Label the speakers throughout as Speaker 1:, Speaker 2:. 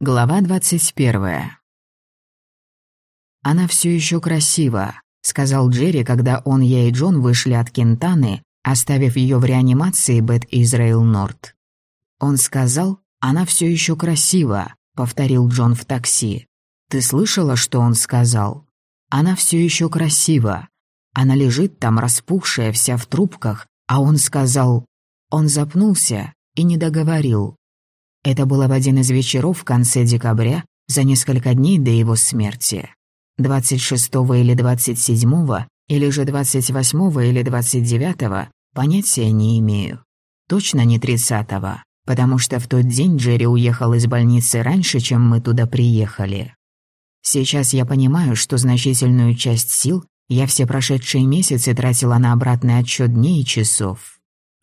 Speaker 1: Глава двадцать первая. «Она все еще красива», — сказал Джерри, когда он, я и Джон вышли от Кентаны, оставив ее в реанимации Бет Израил Норт. Он сказал, «Она все еще красива», — повторил Джон в такси. «Ты слышала, что он сказал? Она все еще красива. Она лежит там, распухшая, вся в трубках, а он сказал...» Он запнулся и не договорил. Это было в один из вечеров в конце декабря, за несколько дней до его смерти. 26 или 27, или же 28 или 29, понятия не имею. Точно не 30 потому что в тот день Джерри уехал из больницы раньше, чем мы туда приехали. Сейчас я понимаю, что значительную часть сил я все прошедшие месяцы тратила на обратный отчет дней и часов.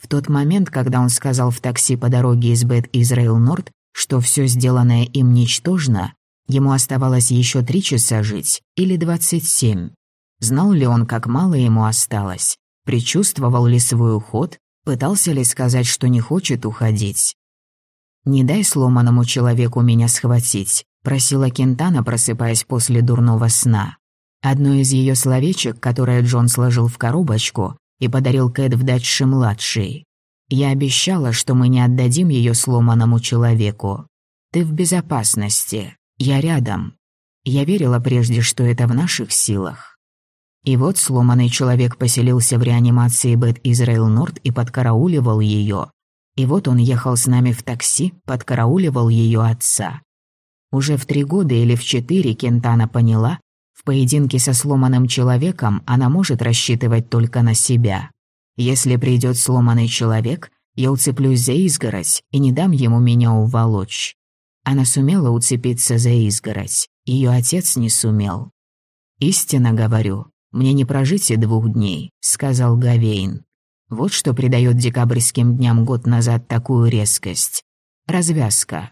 Speaker 1: В тот момент, когда он сказал в такси по дороге из Бет Израил Норд, что все сделанное им ничтожно, ему оставалось еще три часа жить, или двадцать семь. Знал ли он, как мало ему осталось? Причувствовал ли свой уход? Пытался ли сказать, что не хочет уходить? «Не дай сломанному человеку меня схватить», — просила Кентана, просыпаясь после дурного сна. Одно из ее словечек, которое Джон сложил в коробочку, и подарил Кэт в Датчи-младший. Я обещала, что мы не отдадим ее сломанному человеку. Ты в безопасности. Я рядом. Я верила прежде, что это в наших силах. И вот сломанный человек поселился в реанимации Бет Израил Норд и подкарауливал ее. И вот он ехал с нами в такси, подкарауливал ее отца. Уже в три года или в четыре Кентана поняла, в поединке со сломанным человеком она может рассчитывать только на себя. Если придет сломанный человек, я уцеплюсь за изгородь и не дам ему меня уволочь. Она сумела уцепиться за изгородь, ее отец не сумел. «Истинно говорю, мне не прожить и двух дней», — сказал Гавейн. Вот что придает декабрьским дням год назад такую резкость. Развязка.